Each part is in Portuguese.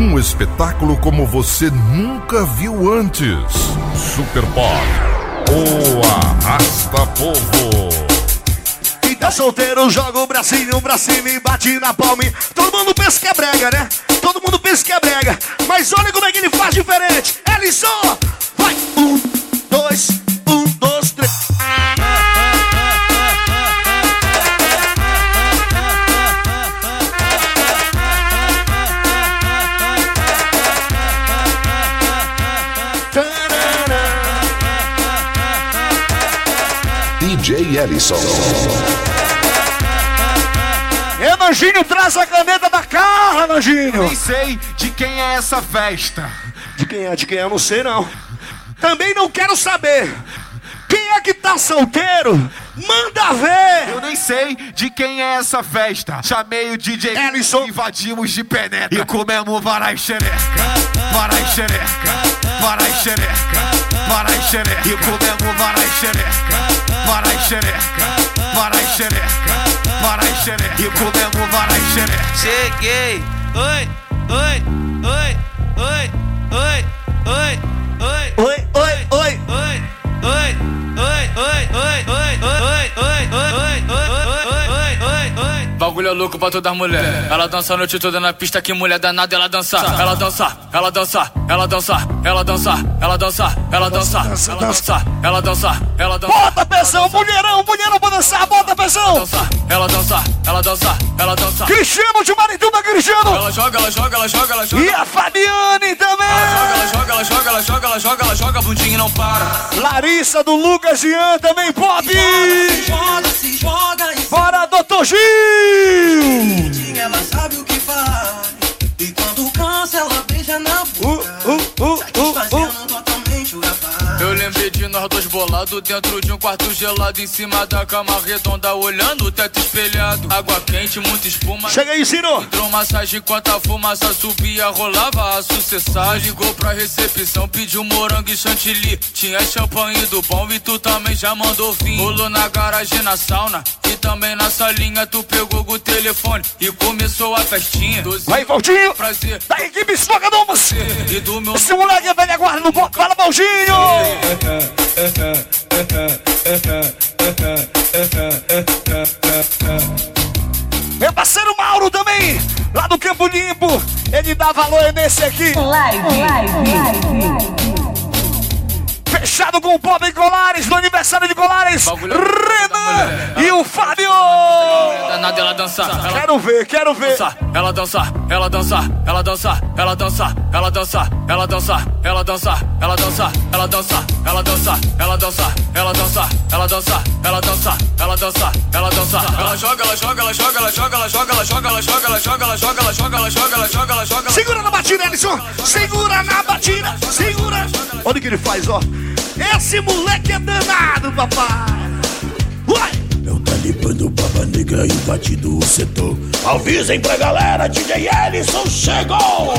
Um espetáculo como você nunca viu antes. Super Pop. O Arrasta Povo. Tá solteiro joga o bracinho pra cima e bate na palma. Todo mundo pensa que é brega, né? Todo mundo pensa que é brega. Mas olha como é que ele faz diferente. Ellison, vai! Um, dois, um, dois, DJ Ellison. Evanginho, traz a caneta da Carla, Evanginho. Nem sei de quem é essa festa. De quem é? De quem é? Eu não sei, não. Também não quero saber. Quem é que tá solteiro? Manda ver! Eu nem sei de quem é essa festa. Chamei o DJ Ellison. invadimos de penetra e comemos varai xereca, varai xereca, varai xereca, varai xereca e comemos varai xereca, varai xereca, varai xereca, varai xereca e comemos varai xereca. Cheguei. Oi, oi, oi, oi, oi, oi, oi. Oi, oi, oi. Oi, oi, oi, oi, oi, oi, oi, oi, é louco pra todas as mulheres. Ela dança a noite toda na pista, que mulher danada ela dança. Ela dança, ela dança, ela dança, ela dança, ela dança, ela dança, ela dança, ela dança, ela dança. Bota pressão, mulherão, mulherão pra dançar, bota pressão! dança, ela dança, ela dança, ela dança. Cristiano de Marituba, Cristiano! Ela joga, ela joga, ela joga, ela joga. E a Fabiane também! Ela joga, ela joga, ela joga, ela joga, ela joga, bundinha e não para. Larissa do Lucas Jean também, pop! Joga, se joga e Bora, doutor Gil! Ela sabe o que faz. E quando cansa, ela beija na boca. Uh, uh, uh, o rapaz. Eu lembrei de nós dois bolados dentro de um quarto gelado em cima da cama redonda, olhando o teto espelhado. Água quente, muita espuma. Chega aí, Ciro! Entrou massagem enquanto a fumaça subia, rolava a sucessagem. Ligou pra recepção, pediu morango e chantilly. Tinha champanhe do bom e tu também já mandou vir. Rolou na garagem, na sauna e também na salinha. Tu pegou o telefone e começou a festinha. Doze Vai, Valtinho! prazer. Da equipe Esfogadamos! E do meu Esse moleque é velha guarda no pop, fala, Valtinho! Meu parceiro Mauro também, lá do Campo Limpo, ele dá valor nesse aqui. Fechado com o Pop Colares, no aniversário de Colares, é Renan e o Fábio. danada ela dança. Ela Quero ver, quero ver. dança, ela dança, ela dança, ela dança, ela dança, ela dança, ela dança, ela dança, ela dança, ela dança, ela dança, ela dança, ela dança, ela dança, ela dança, ela dança, ela dança. Ela joga, ela joga, ela joga, ela joga, ela joga, ela joga, ela joga, ela joga, ela joga, ela joga, ela joga, ela joga, ela joga. Segura na batida, Ellison. Segura na batida. Segura. Olha o que ele faz, ó. Esse moleque é danado, papai. Uai. É o talibã do Baba Negra invadindo o setor. Avisem pra galera, DJ Ellison chegou!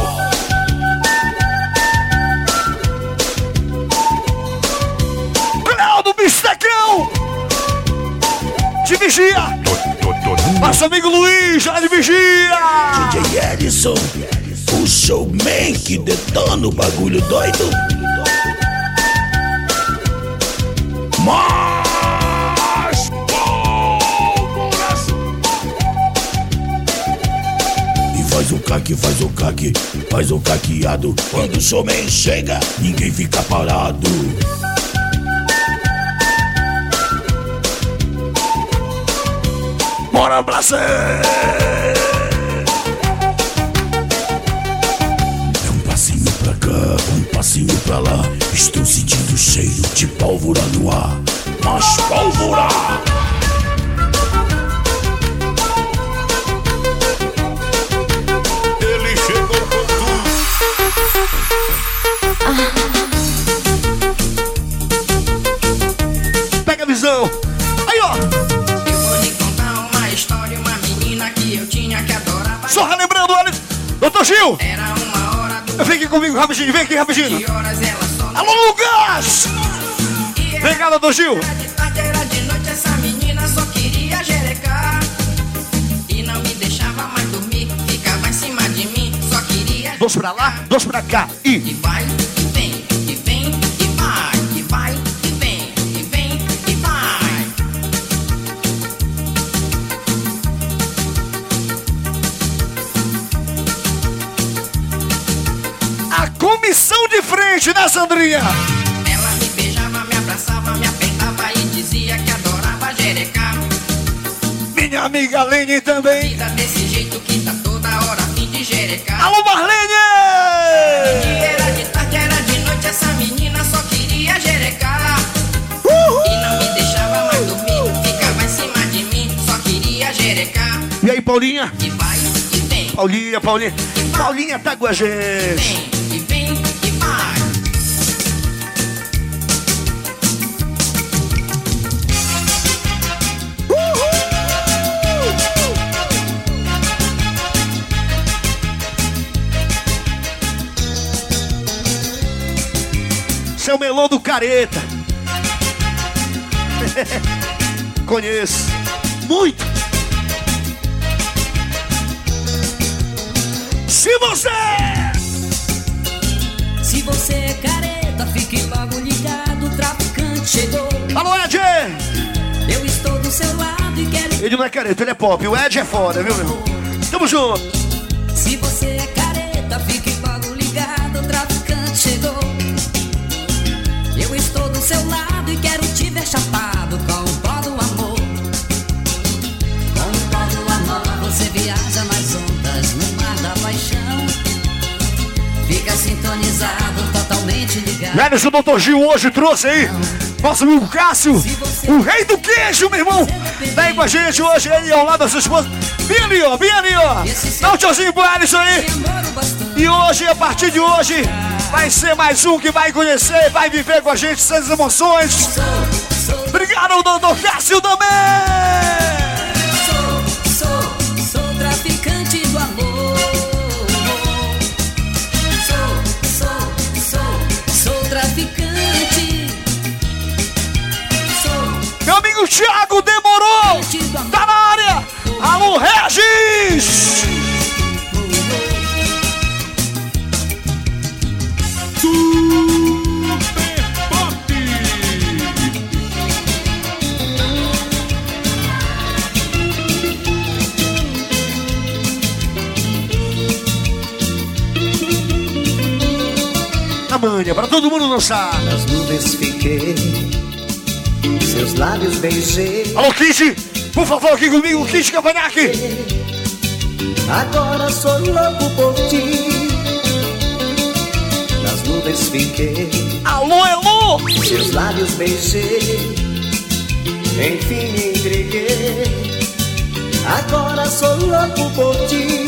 Cléo do Bistecão. De vigia. Nosso amigo Luiz, já de vigia. DJ Ellison, o showman que detona o bagulho doido. Faz o caque, faz o caque, faz o caqueado. Quando o showman chega, ninguém fica parado. Bora, Brasil. É um passinho pra cá, um passinho pra lá. Estou sentindo cheiro de pólvora no ar. Mas pólvora! Doutor Gil! Vem aqui comigo rapidinho, vem aqui rapidinho. Alô, Lucas! Vem cá, doutor Gil. Dois pra lá, dois pra cá e né, Sandrinha? Ela me beijava, me abraçava, me apertava e dizia que adorava jerecar. Minha amiga Lene também. Vida desse jeito que tá toda hora fim de jerecar. Alô, Marlene! Era de tarde, era de noite, essa menina só queria jerecar. E não me deixava mais dormir, ficava em cima de mim, só queria jerecar. E aí, Paulinha? E vai, e vem, Paulinha, Paulinha. Paulinha tá com a gente. Seu melô do careta. Conheço. Muito. Se você. Se você é careta, fique logo ligado, o traficante chegou. Alô, Ed! Eu estou do seu lado e quero. Ele não é careta, ele é pop. O Ed é foda, viu, meu irmão? Tamo junto. Se você é careta, fique logo ligado, o traficante chegou. Do seu lado e quero te ver chapado com o pó do amor. Com o pó do amor, você viaja nas ondas no mar da paixão. Fica sintonizado, totalmente ligado. Velho, o Dr. Gil hoje trouxe aí. Nosso amigo Cássio, o rei do queijo, meu irmão. Aí com a gente hoje, aí ao lado da sua esposa. Bem ali, ó, bem ali, ó. Dá um tchauzinho pro Alisson aí. E hoje, a partir de hoje, vai ser mais um que vai conhecer, vai viver com a gente essas emoções. Obrigado, doutor Cássio também. sou, sou, sou traficante do amor. Sou, sou, sou, sou traficante. Sou Meu amigo Thiago demorou. Tá na área. Alô, Regis. A manha, pra todo mundo dançar. Nas nuvens fiquei, seus lábios beijei. Alô, Kit, por favor, aqui comigo, Kit Cavanhaque. Agora sou louco por ti. Nas nuvens fiquei, Alô, Elô. seus lábios beijei. Enfim me entreguei. Agora sou louco por ti.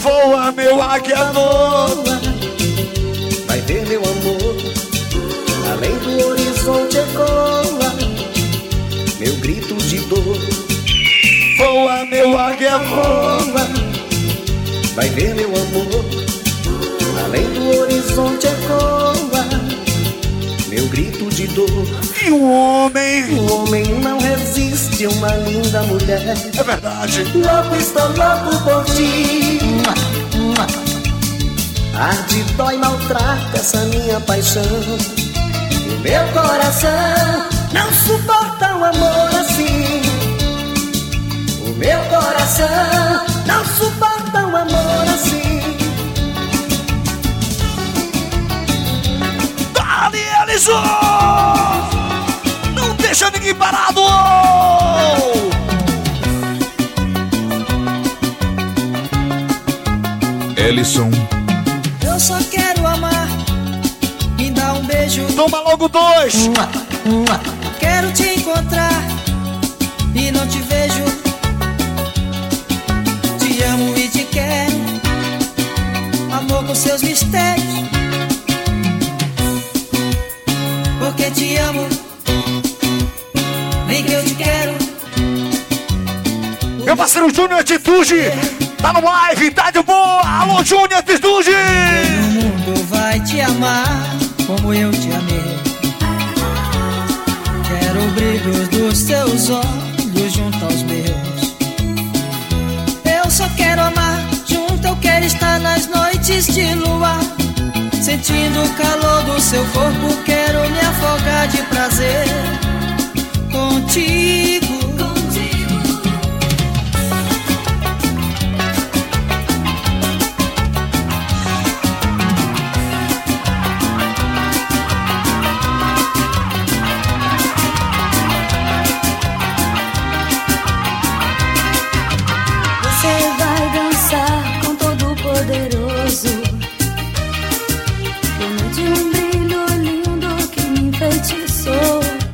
Voa, meu águia voa. Voa, meu águia voa. Vai ver meu amor. Além do horizonte ecoa meu grito de dor. E o homem. O homem não resiste a uma linda mulher. É verdade. Louco, estou louco por ti. Arde, dói, maltrata essa minha paixão. O meu coração não suporta um amor assim. Meu coração não suporta um amor assim. Dali, Alisson! Não deixa ninguém parado! Ellison, Eu só quero amar. Me dá um beijo. Toma logo dois! Quero te encontrar e não te vejo. Seus mistérios. Porque te amo. Vem que eu te quero. Meu parceiro Júnior Atitude! Tá no live, tá de boa! Alô, Júnior Atitude! O mundo vai te amar como eu te amei. Quero o brilho dos teus olhos de lua, sentindo o calor do seu corpo, quero me afogar de prazer contigo.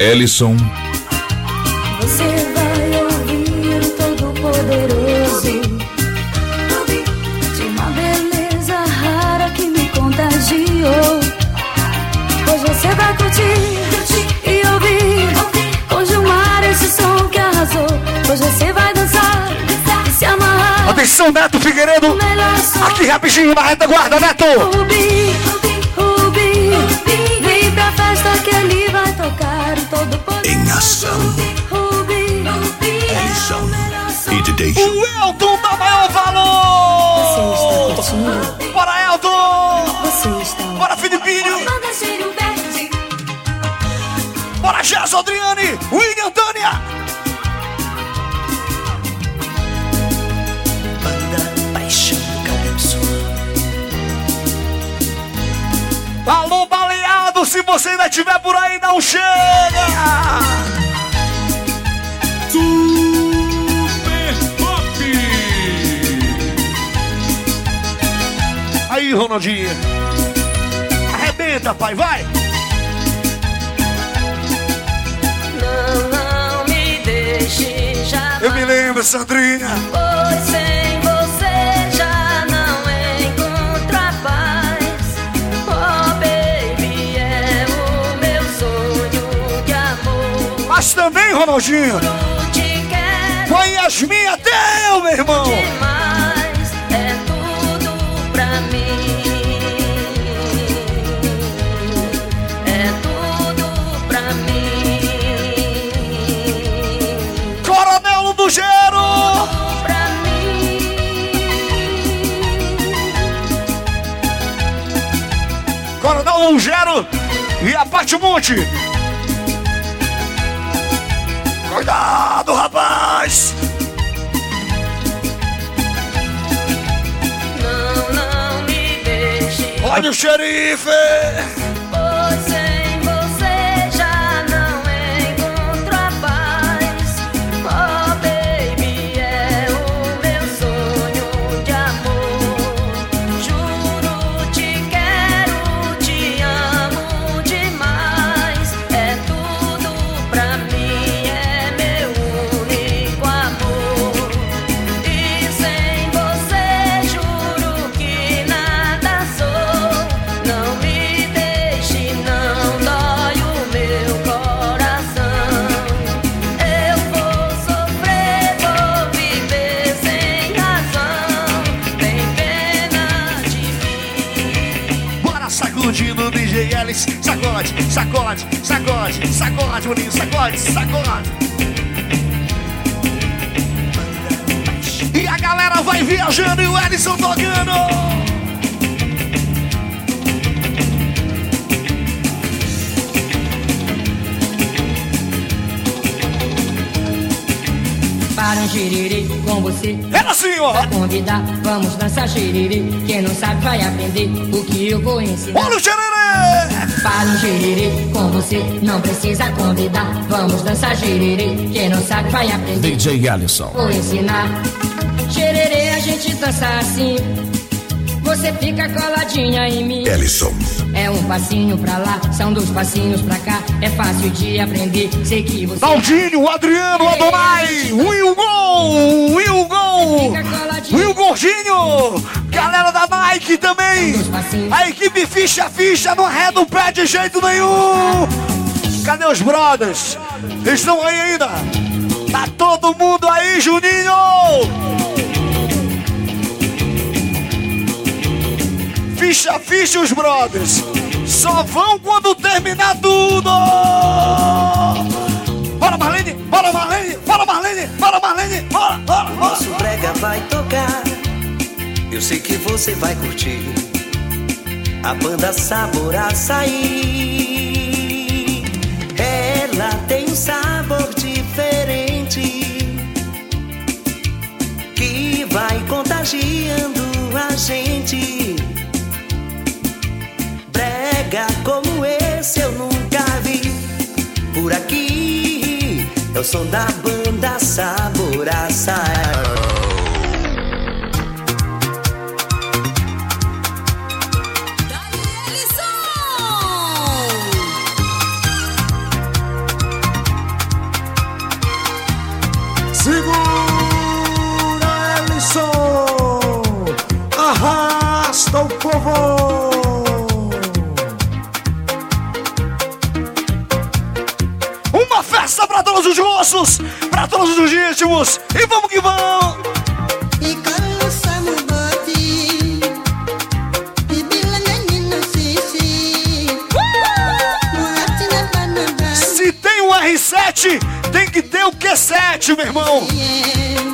Ellison, Você vai ouvir o todo poderoso. De uma beleza rara que me contagiou. Hoje você vai curtir e ouvir. Com Gilmar esse som que arrasou. Hoje você vai dançar e se amarrar. Atenção, Neto Figueiredo. Aqui rapidinho na retaguarda, Neto. Rubi, poder. Em ação. Rubi, Ellison e e Ju. O Elton dá maior valor. Você está? Bora, Elton. Você está. Bora, Filipinho. Bora, Jess, Adriane. Se você ainda estiver por aí, não chega. Aí, Ronaldinho. Arrebenta, pai, vai. Não, não me deixe jamais. Eu me lembro, Sandrinha. Você também, Ronaldinho. Com a Yasmin até eu, meu irmão. demais. É tudo pra mim. É tudo pra mim. Coronel. Coronel do Gero. E a Pati Cuidado, rapaz. Não, não me deixe. Olha o xerife. Você. Era assim, ó. Pra convidar, vamos dançar xiriri. Quem não sabe vai aprender o que eu vou ensinar. Olha o xererê. Para um xiriri com você, não precisa convidar. Vamos dançar xiriri. Quem não sabe vai aprender. DJ Ellison. Vou ensinar. Xererê, a gente dança assim. Você fica coladinha em mim. Ellison. É um passinho pra lá, são dois passinhos pra cá. É fácil de aprender. Sei que você. Daldinho, Adriano, Adonai, Will Gol, Will Gordinho, galera da Nike também. A equipe ficha ficha não arreda o pé de jeito nenhum. Cadê os brothers? Estão aí ainda? Tá todo mundo aí, Juninho? Ficha ficha os brothers. Só vão quando terminar tudo. Marlene, bora Marlene, bora Marlene, bora Marlene, bora, bora, bora. Nosso brega vai tocar. Eu sei que você vai curtir. a banda Sabor Açaí. Ela tem um sabor diferente que vai contagiando a gente. Brega como som da banda Sabor Açaí. Gostos, para todos os ritmos, e vamos que vamos! Se tem um R7, tem que ter o Q7, meu irmão!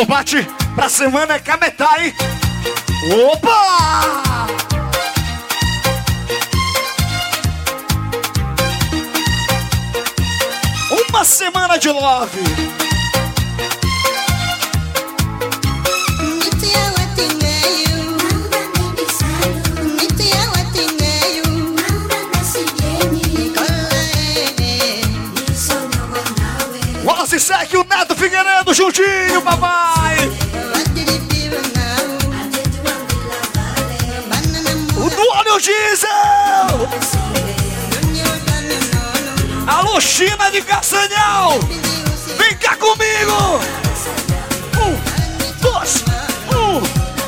Alô, Bate, pra semana é Cametá, hein? Opa! Uma semana de love. Wallace Sec, o Neto Figueiredo, juntinho, papai! Alô, China de Castanhal! Vem cá comigo! Um, dois, um,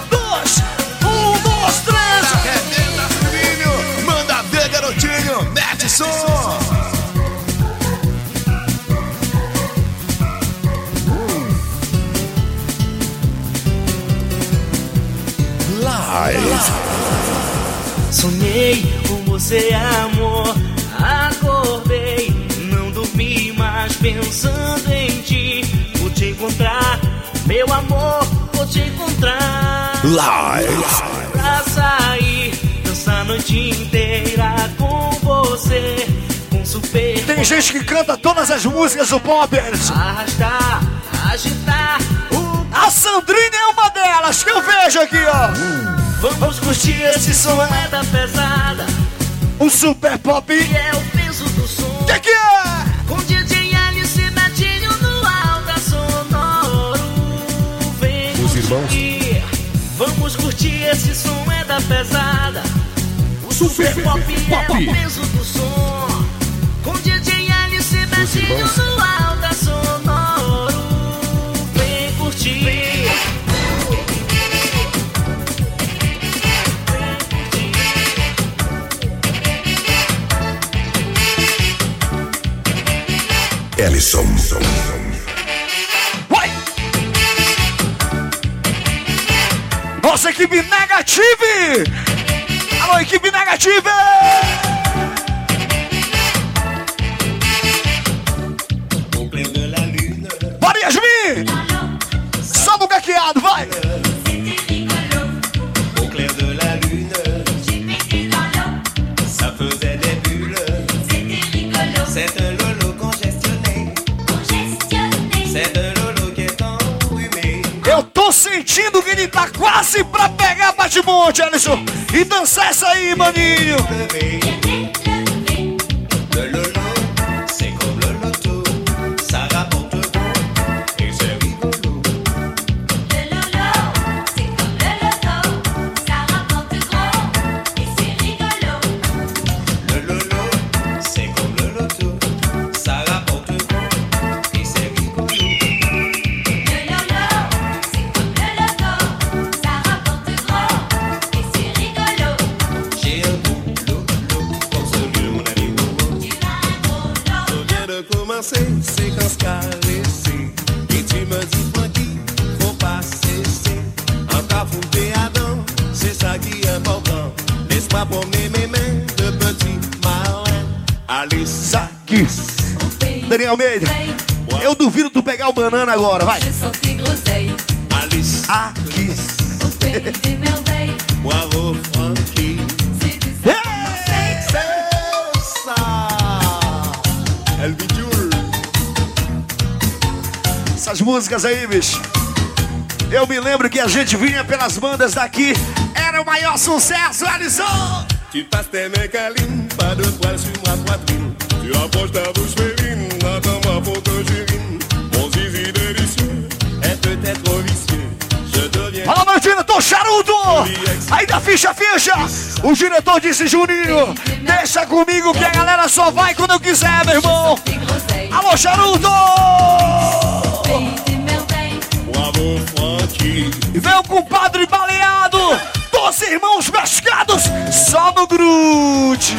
dois, um, dois, três! Remenda, filhinho! Manda ver, garotinho! Mete som! Sonhei com você, amor. Pensando em ti. Vou te encontrar, meu amor, vou te encontrar. Live. Pra sair, dançar a noite inteira com você. Com super. Tem gente que canta todas as músicas do pop. Arrastar, agitar o. A Sandrine é uma delas que eu vejo aqui, ó. Vamos curtir esse som, é da pesada. O super pop. É o irmãos. Vamos curtir esse som é da pesada. O super, Super pop, Pop. é o peso do som. Com DJ Alice Betinho no alta sonoro. Vem curtir. Ellison. Nossa equipe negative! Alô, equipe negative! Bora, Yasmin! Sobe o caqueado, vai! Au sentindo que ele tá quase pra pegar bate-monte, Alisson! E dançar essa aí, maninho! Ça qui est important. Laisse-moi promener mes mains de petit marin. Allez, ça Aqui. Daniel Almeida, eu duvido tu pegar o banana agora, vai. Alice, Aqui. bravo, Francky. Elle vit Essas músicas aí, bicho. Eu me lembro que a gente vinha pelas bandas daqui. Era o maior sucesso, Alisson! Tu passes tes mains câlines, pas de poils sur ma poitrine. Tu approches ta bouche féline, attends-moi pour que j'urine. Mon zizi délicieux est peut-être trop vicieux. Je Fala, meu diretor charuto! Aí da ficha, ficha! O diretor disse, Juninho, deixa comigo que a galera só vai quando eu quiser, meu irmão! Alô, charuto! E vem o compadre irmãos pescados só no grude!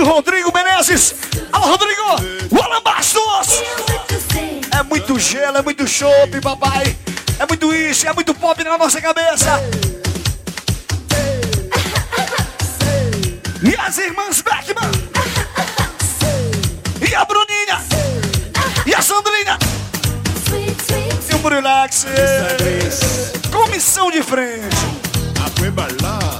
E o Rodrigo Menezes! Alô, Rodrigo! O Alan Bastos! É muito gelo, é muito chopp, papai! É muito isso, é muito pop na nossa cabeça! E as irmãs Beckman! E a Bruninha! E a sweet. E o Brulax! Comissão de frente! Bala. Quem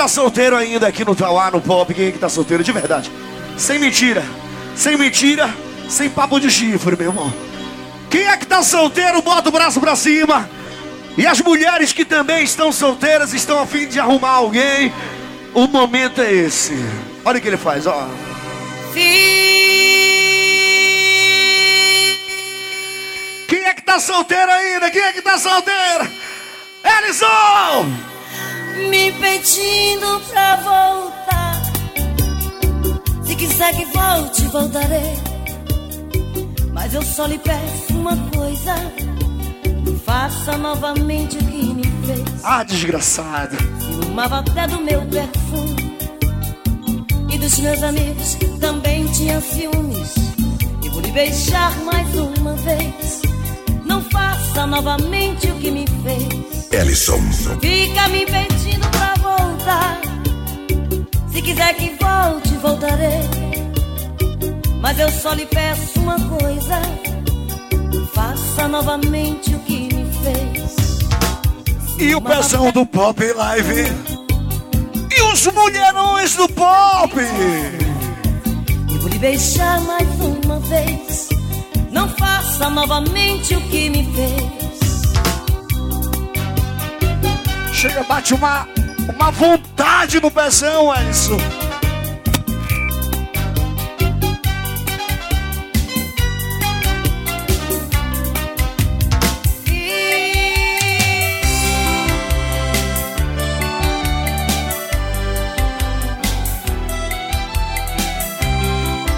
tá solteiro ainda aqui no Tauá, no Pop? Quem é que tá solteiro de verdade? Sem mentira, sem mentira, sem papo de chifre, meu irmão. Quem é que tá solteiro, bota o braço pra cima. E as mulheres que também estão solteiras, estão a fim de arrumar alguém. O momento é esse. Olha o que ele faz, ó. Quem é que tá solteiro ainda? Quem é que tá solteiro? Ellison! Me pedindo pra voltar. Se quiser que volte, voltarei. Mas eu só lhe peço uma coisa: faça novamente o que me fez. Ah, desgraçado. Fumava até do meu perfume. E dos meus amigos também tinha ciúmes. E vou lhe beijar mais uma vez. Não faça novamente o que me fez. Ellison. Fica me pedindo pra voltar. Se quiser que volte, voltarei. Mas eu só lhe peço uma coisa: faça novamente o que me fez. E o pezão do Pop Live. E os mulherões do Pop. Eu vou lhe beijar mais uma vez. Não faça novamente o que me fez. Chega, bate uma, uma vontade no pezão, Ellison.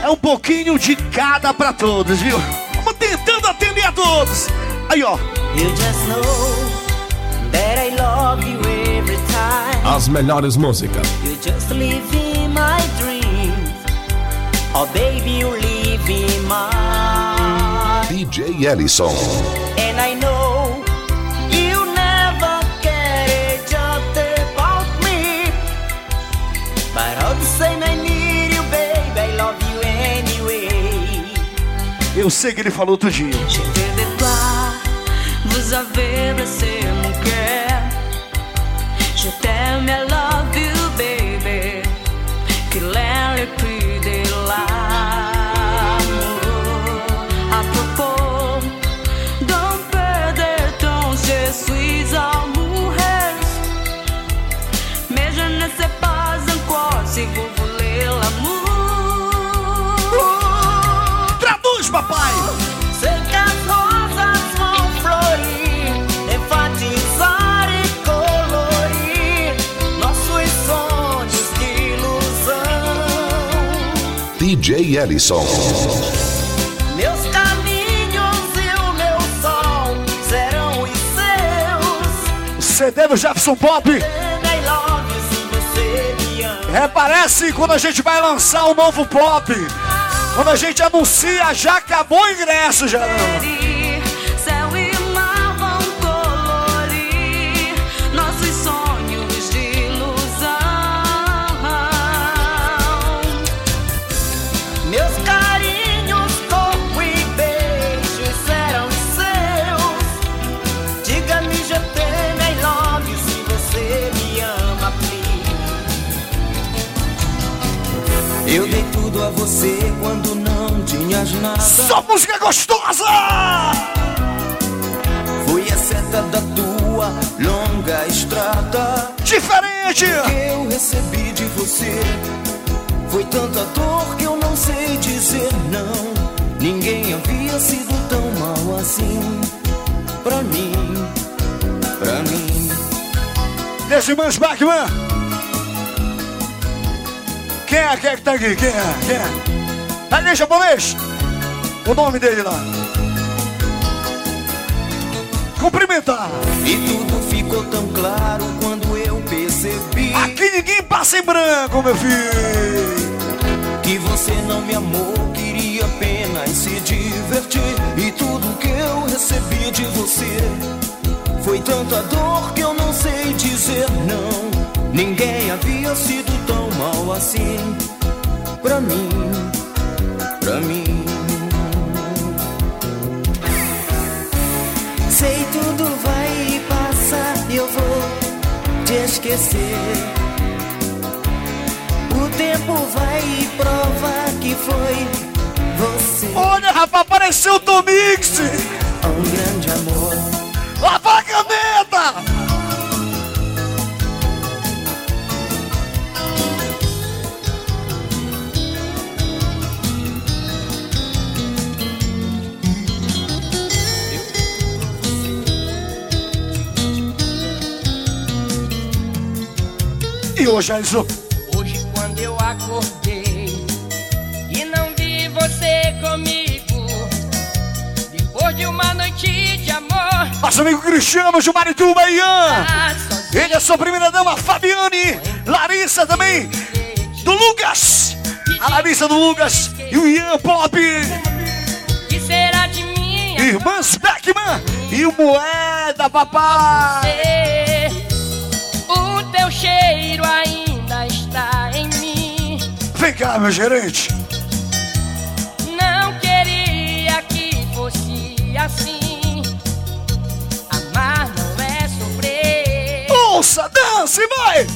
É um pouquinho de cada pra todos, viu? Tentando atender a todos. Aí, ó. You just know that I love you every time. As melhores músicas. You just live in my dreams. Oh, baby, you live in mine. DJ Ellison. And I know Eu sei que ele falou vous avez DJ Ellison. Meus caminhos e o meu sol serão os seus. CD do Jefferson Pop. Reparece quando a gente vai lançar o novo pop. Quando a gente anuncia, já acabou o ingresso, já. Você quando não tinhas nada. Só música gostosa! Fui a seta da tua longa estrada. Diferente! que eu recebi de você foi tanta dor que eu não sei dizer não. Ninguém havia sido tão mal assim. Pra mim, pra mim. Decimans Bachman! Quem é? Quem é que tá aqui? Quem é? Quem é? Ali, japonês! O nome dele lá. Cumprimentar! E tudo ficou tão claro quando eu percebi Aqui ninguém passa em branco, meu filho! que você não me amou, queria apenas se divertir. E tudo que eu recebi de você foi tanta dor que eu não sei dizer não. Ninguém havia sido tão mal assim pra mim, pra mim. Sei tudo vai passar, eu vou te esquecer. O tempo vai provar que foi você. Olha, rapaz, apareceu o Tomix! Um grande amor. Lava a E hoje, Alisson? Hoje quando eu acordei e não vi você comigo, depois de uma noite de amor, Nosso amigo Cristiano, Jumarituba e Ian. Ele é sua primeira dama, Fabiane. Larissa também. Do Lucas. A Larissa do Lucas. E o Ian Pop. que será de mim? Irmãs Beckman. E o Moeda, papai. Ainda está em mim. Vem cá, meu gerente. Não queria que fosse assim. Amar não é sofrer. Ouça, dance, vai.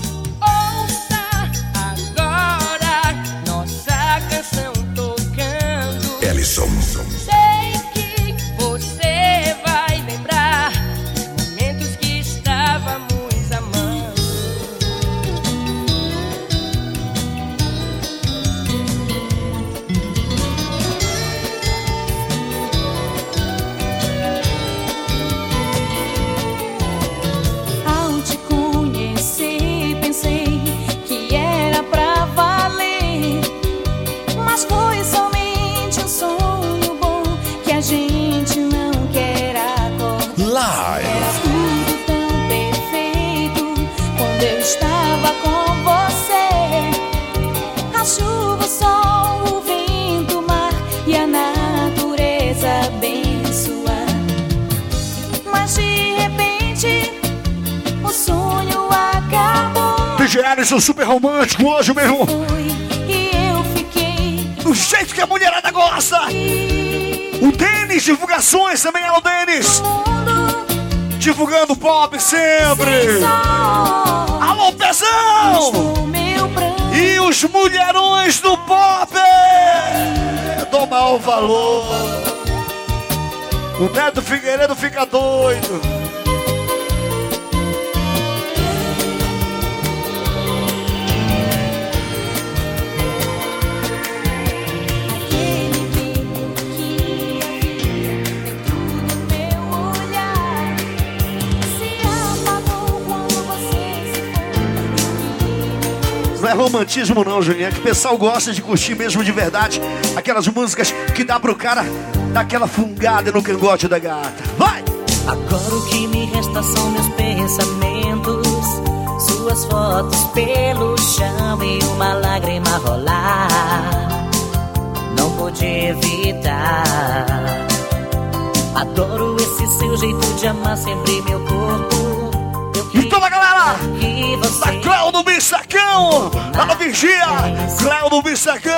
Ouça agora nossa canção tocando. Ellison. Estava com você. A chuva, o sol, o vento, o mar e a natureza abençoar. Mas de repente o sonho acabou DJ Alisson, super romântico hoje, meu irmão. e eu fiquei Do jeito que a mulherada gosta. O Denis, divulgações também é o Denis. Divulgando pop sempre. Alô, Pezão! E os mulherões do pop. Dou mau valor. O Neto Figueiredo fica doido. Não é romantismo não, Juninho. É que o pessoal gosta de curtir mesmo de verdade aquelas músicas que dá pro cara dar aquela fungada no cangote da gata. Vai! Agora o que me resta são meus pensamentos. Suas fotos pelo chão e uma lágrima rolar. Não pude evitar. Adoro esse seu jeito de amar sempre meu corpo. E toda a galera que você da Cléo Bissacão! Alô, Vigia! Cléo Bissacão!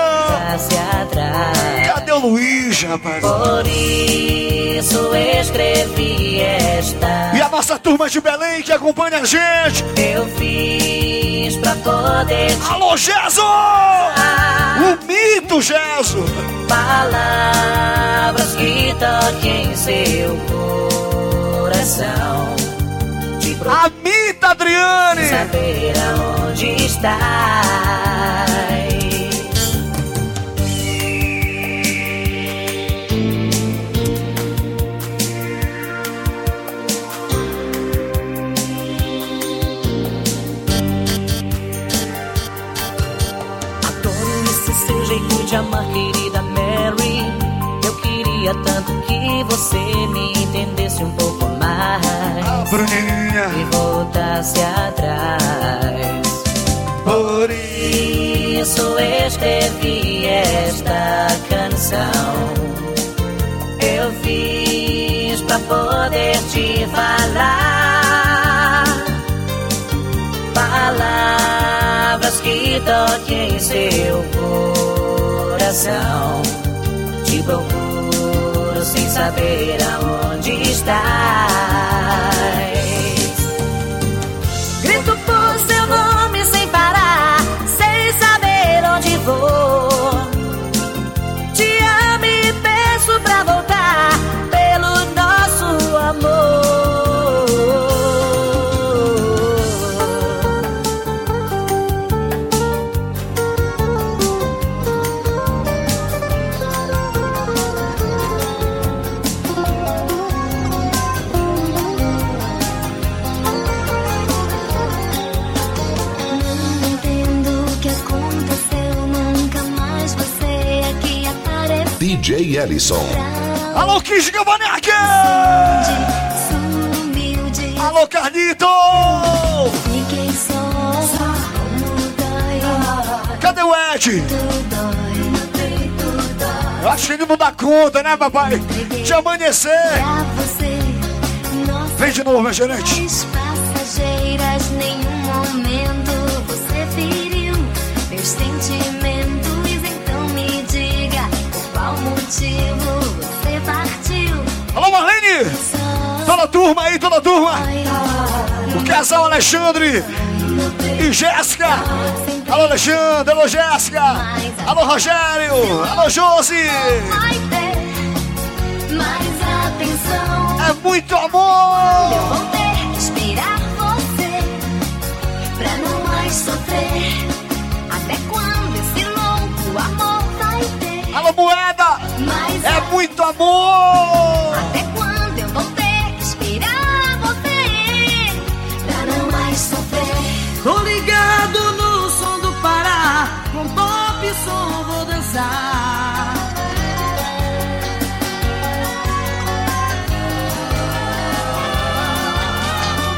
Cadê o Luiz, rapaz? Por isso escrevi esta. E a nossa turma de Belém que acompanha a gente! Eu fiz pra poder Alô, Geso! O mito, Geso! Palavras que toquem seu coração. Te A mita, Adriane! saber aonde estás. Adoro esse seu jeito de amar, querida Mary. Eu queria tanto que você me entendesse um pouco. Bruninha! E voltasse atrás. Por isso escrevi esta canção. Eu fiz pra poder te falar palavras que toquem seu coração. Te procuro sem saber aonde estás. Ellison. Alô, Kiss de Alô, Carlito! Cadê o Ed? Eu acho que ele não dá conta, né, papai? De amanhecer! Vem de novo, minha gerente! Alô, Marlene! Toda turma aí, toda turma! O casal Alexandre e Jéssica! Alô, Alexandre! Alô, Jéssica! Alô, Rogério! Alô, Josi! É muito amor! Eu vou ter que esperar você pra não mais sofrer. Até quando esse louco amor vai ter? Alô, Moeda! Muito amor! Até quando eu vou ter que esperar você pra não mais sofrer? Tô ligado no som do Pará, com pop e som vou dançar.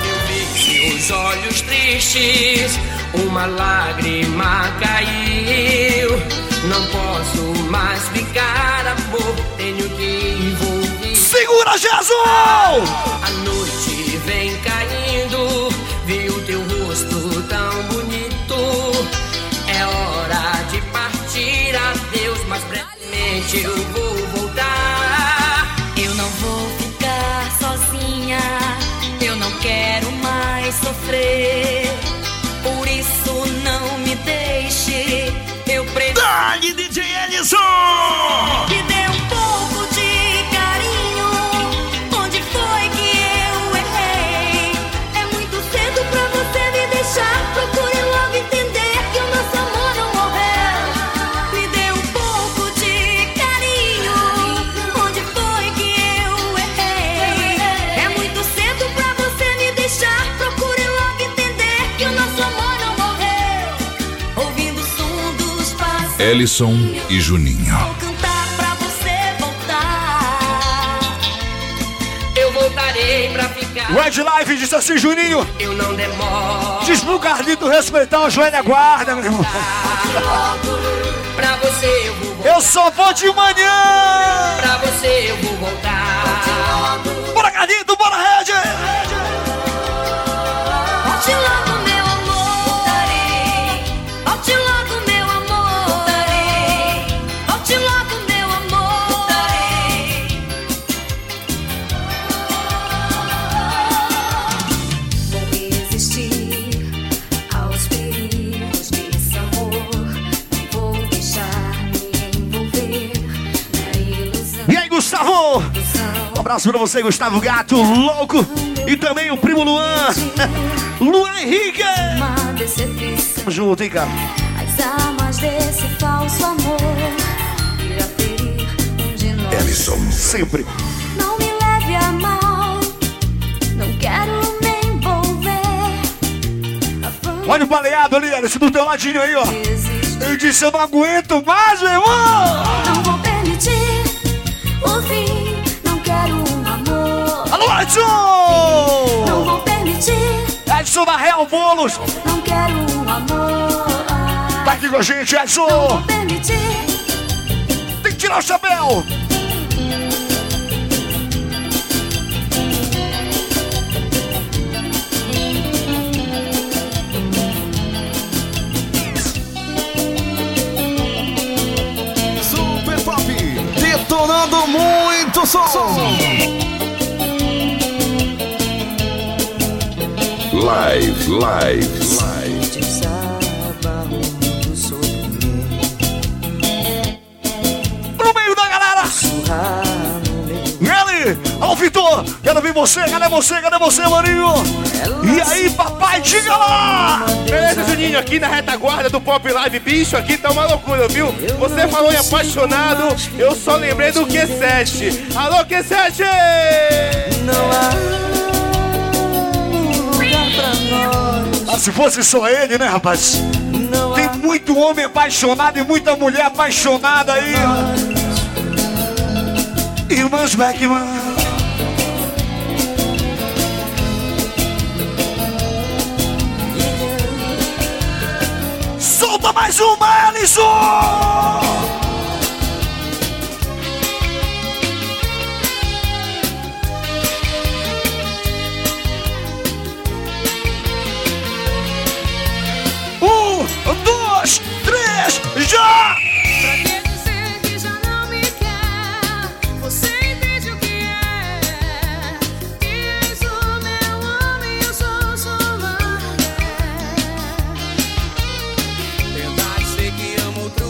Eu vi seus olhos tristes, uma lágrima caiu. Não posso mais ficar, Jesus! A noite vem caindo, vi o teu rosto tão bonito. É hora de partir, adeus, mas brevemente eu vou Ellison e Juninho. Vou cantar pra você voltar. Eu voltarei pra ficar. Red Live disse assim, Juninho. Eu não demoro. Diz pro Carlito respeitar o Joelho Guarda, meu irmão. Pra você eu vou voltar. Eu só vou de manhã. Pra você eu vou voltar. Bora, Carlito, bora, Red. Abraço pra você, Gustavo Gato, louco. E também o primo Luan. Luan Henrique. Uma decepção. Tamo junto, hein, cara. As armas desse falso amor irá ferir um de nós. Ellison, sempre. Não me leve a mal, não quero me envolver. Olha o baleado ali, Ellison, do teu ladinho aí, ó. Eu disse, eu não aguento mais, meu irmão. Bolos. não quero um amor. Tá aqui com a gente, Edson. permitir. Tem que tirar o chapéu. Super Pop, detonando muito som. Live, live, live. Pro meio da galera. Ele, alô, Vitor. Quero ver você, cadê você, cadê você, maninho? E aí, papai, diga lá. Beleza, Juninho, aqui na retaguarda do Pop Live, bicho, aqui tá uma loucura, viu? Você falou em apaixonado, eu só lembrei do Q7. Alô, Q7! Não há se fosse só ele, né, rapaz? Tem muito homem apaixonado e muita mulher apaixonada aí. ó. Irmãs Beckman. Solta mais uma, Ellison!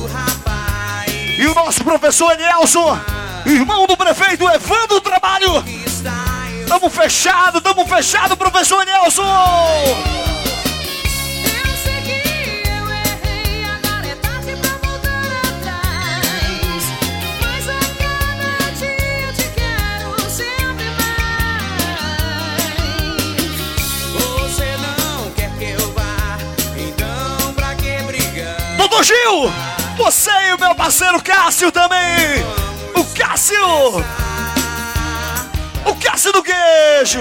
Rapaz. E o nosso professor Nelson, irmão do prefeito Evandro Trabalho. Tamo fechado, tamo fechado, professor Nelson! Doutor Gil, você e o meu parceiro Cássio também! O Cássio! O Cássio do Queijo!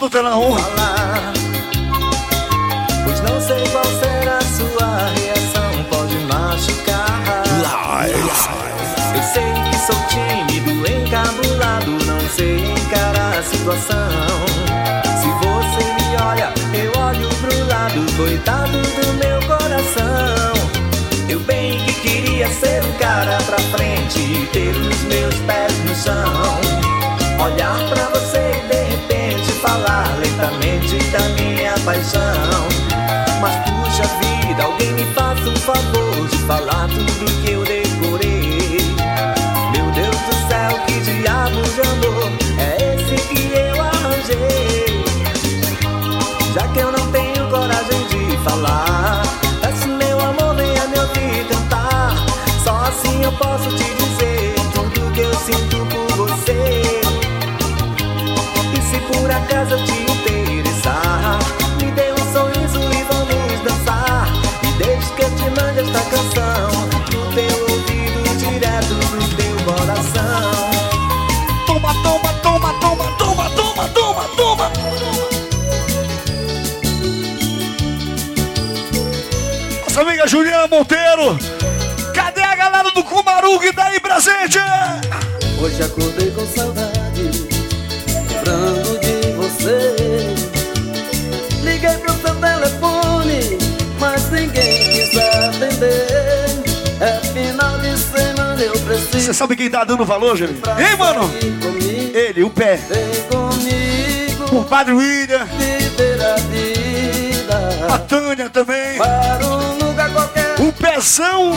Do Telão! falar. Pois não sei qual será a sua reação, pode machucar. Eu sei que sou tímido, encabulado, não sei encarar a situação. Se você me olha, eu olho pro lado, coitado do meu coração. Eu bem que queria ser um cara pra frente e ter os meus pés no chão. Olhar pra você paixão. Mas puxa vida, alguém me faça um favor Tartaruga, tá aí presente! Hoje acordei com saudade, lembrando de você. Liguei pro seu telefone, mas ninguém quis atender. É final de semana, eu preciso. Você sabe quem tá dando valor, gente? Hein, mano? Ele, o pé. Vem comigo. Por Padre William. Viver a vida. A Tânia também. Para lugar qualquer. O Pezão.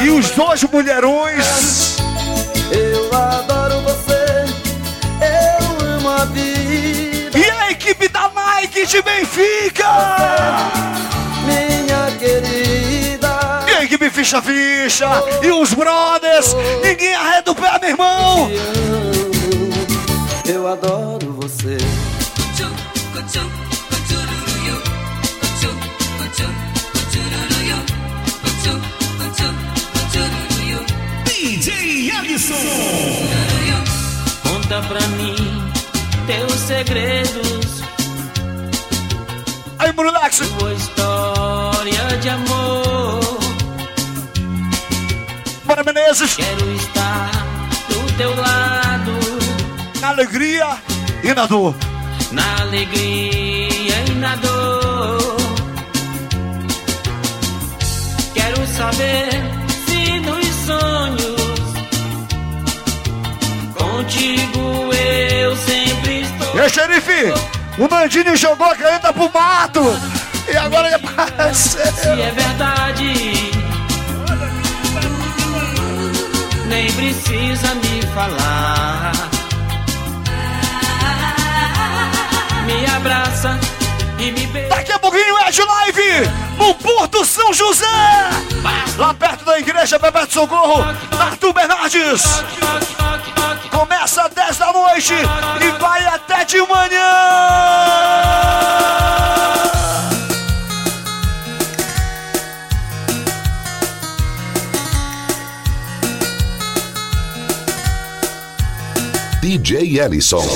E os dois mulherões. Eu adoro você. Eu amo a vida. E a equipe da Nike de Benfica. Minha querida. E a equipe Ficha Ficha. E os brothers. Ninguém arreda o pé, meu irmão. Eu adoro Alisson. Conta pra mim teus segredos. Aí, Brunex. Tua história de amor. Bora, Menezes. Quero estar do teu lado. Na alegria e na dor. Na alegria e na dor. Quero saber contigo eu sempre estou. E aí, xerife? O Mandinho jogou a caneta pro mato. E agora ele apareceu. Se é verdade, nem precisa me falar. Me abraça e me beija. Daqui a pouquinho é de live no Porto São José. Lá perto da igreja Bebeto Socorro, Arthur Bernardes. Começa às 10 da noite e vai até de manhã. DJ Ellison.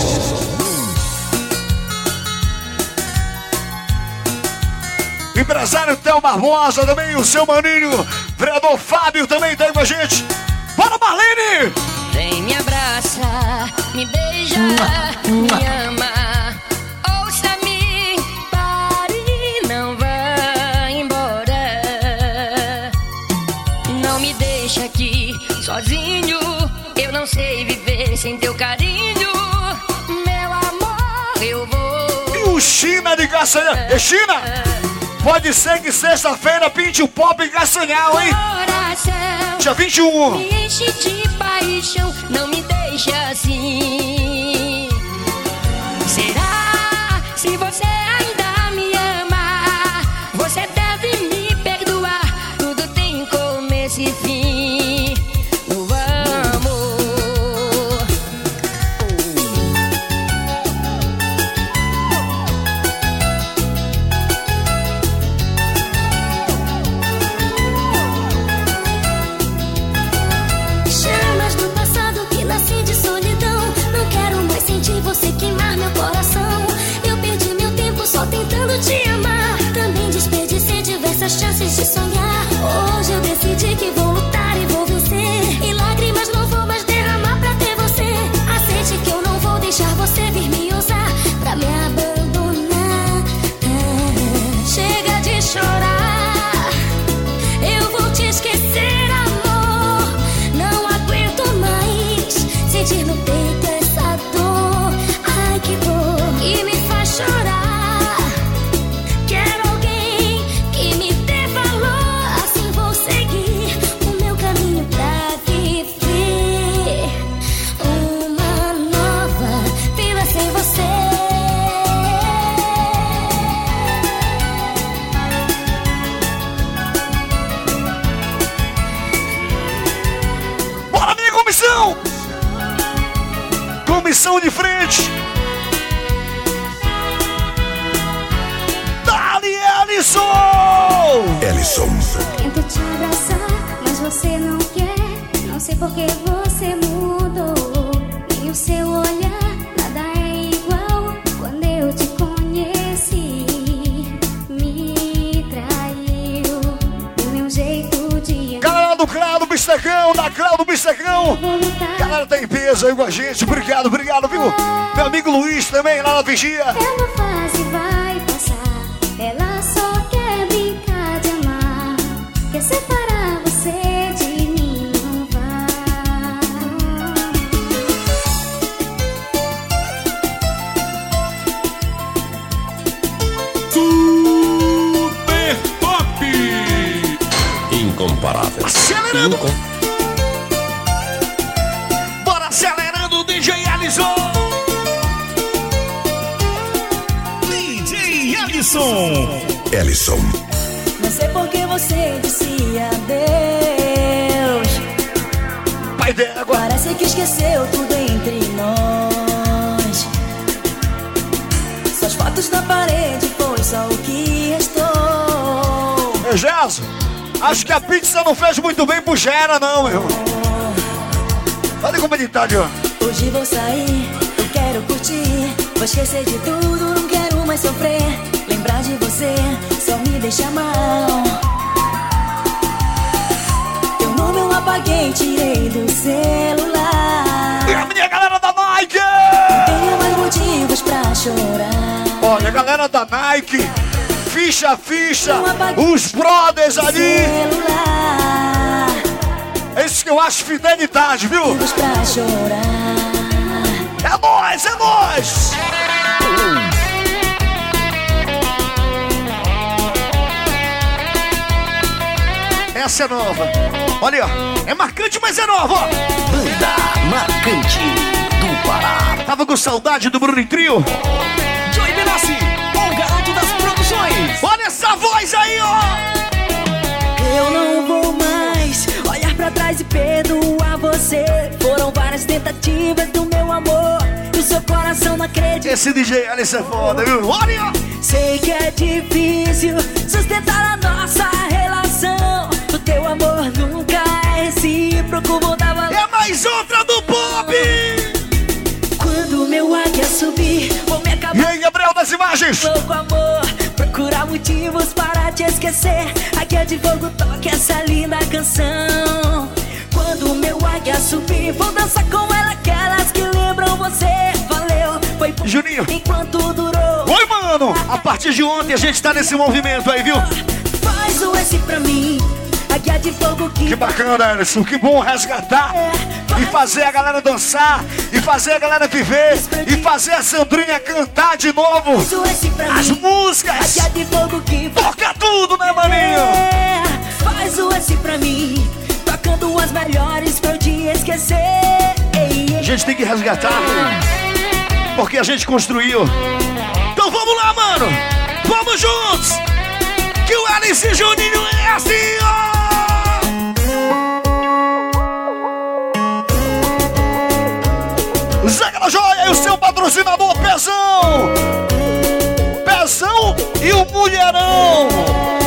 Empresário Theo Barbosa também, o seu maninho. Vereador Fábio também tá aí com a gente. Bora, Marlene! Vem me abraça, me beija, me ama. Ouça-me, pare, não vá embora. Não me deixa aqui sozinho. Eu não sei viver sem teu carinho. Meu amor, eu vou. E o China de Gaçanhal. E China, pode ser que sexta-feira pinte o pop em Gaçanhal, hein? Coração, Dia 21. Me enche de paixão, não me deixa assim. Ellison. Tento te abraçar, mas você não quer. Não sei por que você mudou. Nem o seu olhar, nada é igual. Quando eu te conheci, me traiu. Deu meu jeito de. Galera do Claro, Bistecão, da Cláudio Bistecão. Galera tá em peso aí com a gente. Obrigado, obrigado, viu? Meu amigo Luiz também, lá na vigia. É uma fase Acelerando. Bora acelerando, DJ Alisson. DJ Alisson. Ellison. Não sei por que você disse adeus. Pai d'égua. Parece que esqueceu tudo entre nós. Suas fotos na parede foi só o que restou. Ô, Gerson, acho que a pizza não fez muito bem pro Gera, não, meu irmão. Olha como ele tá, Diogo. Hoje vou sair, eu quero curtir. Vou esquecer de tudo, não quero mais sofrer. Lembrar de você só me deixa mal. Teu nome eu apaguei, tirei do celular. E a minha galera da Nike! Tenho mais motivos pra chorar. Olha, a galera da Nike, ficha, ficha, os brothers ali. Celular, Esse que eu acho fidelidade, viu? É nóis, é nóis! Essa é nova. Olha, ó. É marcante, mas é nova, ó. Banda Marcante do Pará. Tava com saudade do Bruno e Trio? Essa voz aí, ó! Eu não vou mais olhar pra trás e perdoar você. Foram várias tentativas do meu amor e o seu coração não acredita. Esse DJ Alice é foda, viu? Olha! Sei que é difícil sustentar a nossa relação. O teu amor nunca é recíproco, vou dar valor. É mais outra do pop! Quando meu águia subir, vou me acabar. E aí, Gabriel das imagens? Louco amor, procurar motivos para te esquecer. Aqui é de fogo, toque essa linda canção. Quando meu águia subir, vou dançar com ela, aquelas que lembram você. Valeu, foi por Juninho. enquanto durou. Oi, mano! A partir de ontem a gente tá nesse movimento aí, viu? Faz o S pra mim, águia de fogo que. Que bacana, Alisson. Que bom resgatar e fazer a galera dançar, e fazer a galera viver, e fazer a Sandrinha cantar de novo as mim, músicas. águia de fogo que. Toca tudo, né, maninho? É, faz o S pra mim, tocando as melhores pra eu te esquecer. A gente tem que resgatar, porque a gente construiu. Então vamos lá, mano! Vamos juntos! Que o Alice Juninho é assim, ó! Joia e o seu patrocinador Pezão! Pezão e o Mulherão!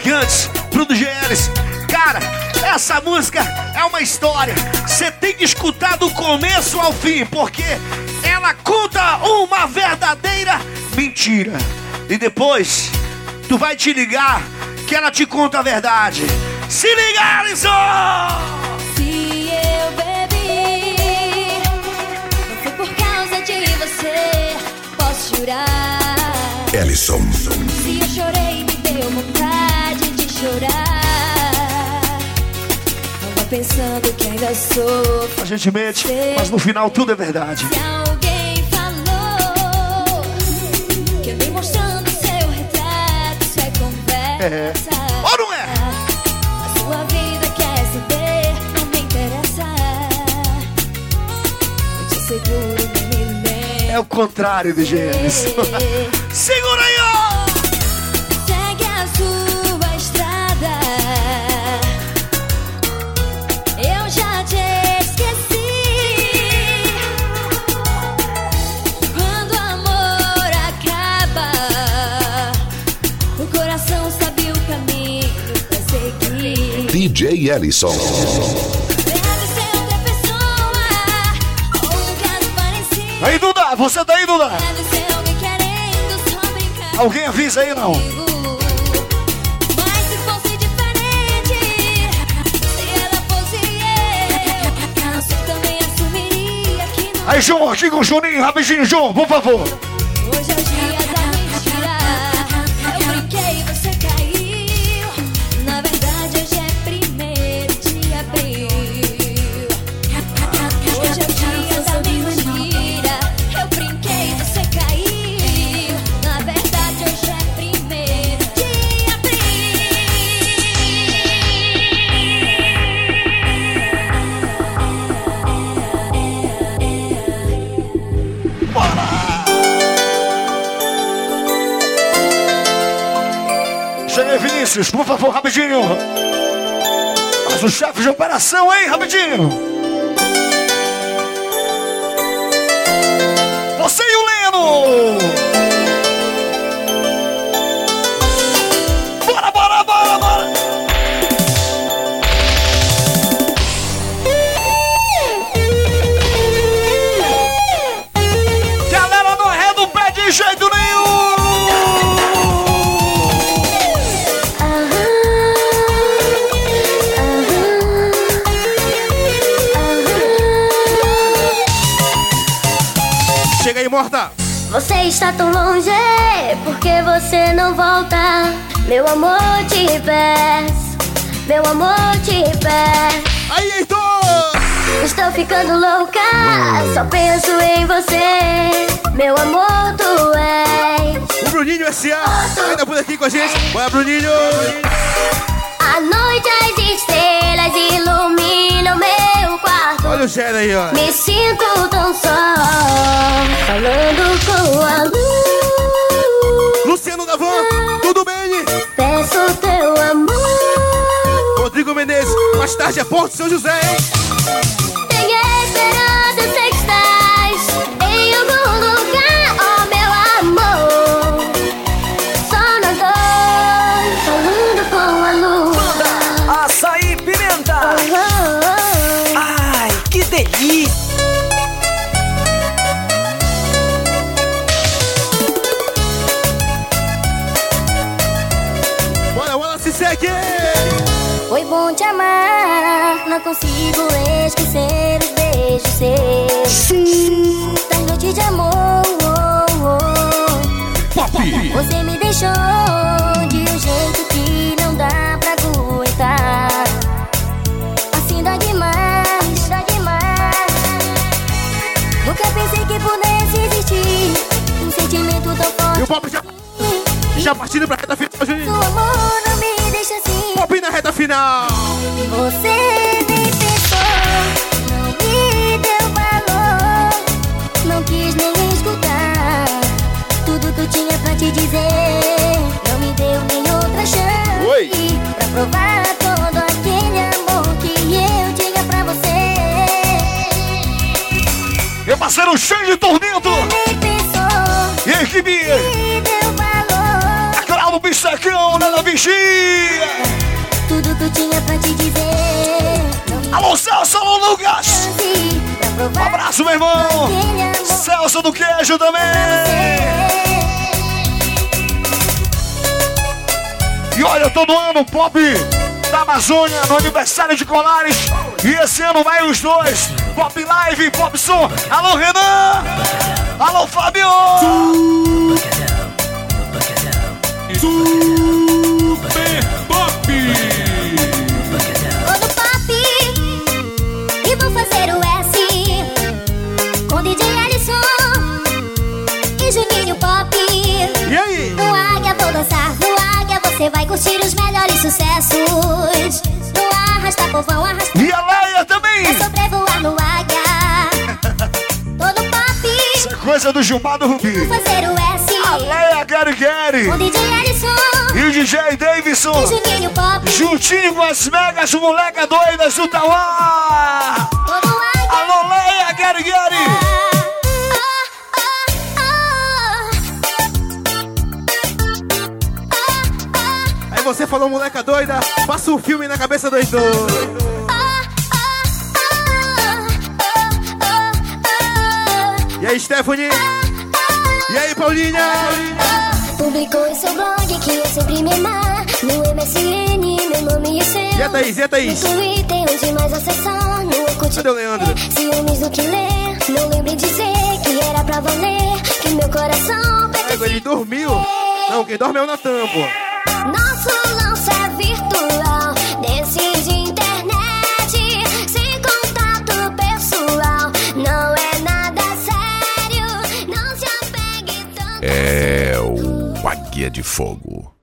Marcantes do GLs. Cara, essa música é uma história. Você tem que escutar do começo ao fim, porque ela conta uma verdadeira mentira. E depois, tu vai te ligar que ela te conta a verdade. Se liga, Alisson! Se eu bebi, não foi por causa de você, posso jurar. Ellison. Se eu chorei, me deu de chorar. Tava pensando que ainda sou. A gente mente, mas no final tudo é verdade. Se alguém falou que andei mostrando seu retrato, isso é conversa. Ou não é? A sua vida quer saber, não me interessa. Eu te seguro, nem me lembro. É o contrário do GLs. Segura aí, caso parecido. Aí, Duda, você daí, Duda? Deve ser alguém avisa aí, não. Aí, João, aqui com o Juninho, rapidinho, João, por favor. Favor, rapidinho. Faz o chefe de operação aí, rapidinho. Você e o Leno. Você está tão longe, porque você não volta? Meu amor, te peço, meu amor, te peço. Aí, Heitor! Estou ficando louca, só penso em você. Meu amor, tu és. O Bruninho S.A. ainda por aqui com a gente. Bora, Bruninho! À noite as estrelas iluminam meu quarto. Olha o Gera aí, ó. Me sinto tão só, falando com a luz. Luciano Davan, tudo bem? Peço teu amor. Rodrigo Menezes, mais tarde é Porto São José, hein? Não consigo esquecer os beijos seus. Das noites de amor, oh, oh. você me deixou de um jeito que não dá pra aguentar. Assim dá demais, dá demais. Nunca pensei que pudesse existir um sentimento tão forte. E o Pop já, já partindo pra reta final, Seu Juninho. amor não me deixa assim. Pop na reta final! Você Parceiro Xande Tormento Nem pensou, e a equipe me deu valor, Coral do o Bissacão, lá na vigia. Tudo que eu tinha pra te dizer. Alô, Celso, alô, Lucas. Um abraço, meu irmão. Celso do Queijo também. E olha, todo ano, pop da Amazônia, no aniversário de Colares. E esse ano vai os dois. Pop Live, Pop Som. Alô, Renan. Alô, Fábio. Super Pop! Tô no pop e vou fazer o S com DJ Alisson e Juninho Pop. E aí? No Águia vou dançar, no Águia você vai curtir os melhores sucessos. No Arrasta Povão, arrasta. E a Leia também! É sobrevoar no coisa do Gilmar do Rubi. vou fazer o S A Leia Gary Gary. com DJ Alisson E o DJ Davidson. e Juninho Pop. Juntinho com as megas moleca doidas do Tauá. No Águia. Alô, Leia Gary Gary. Aí você falou, moleca doida, passa o filme na cabeça dos dois. E aí, Stephanie? E aí, Paulinha? Publicou em seu blog que eu sempre me amar No MSN, meu nome e seu E a Thaís? E a Thaís? No Twitter, onde mais acessar No Orkut Cadê o Leandro? Ciúmes do que ler Não lembre dizer que era pra valer Que meu coração Égua, ele dormiu. Não, quem dorme é o Natan, pô. Nosso de Fogo.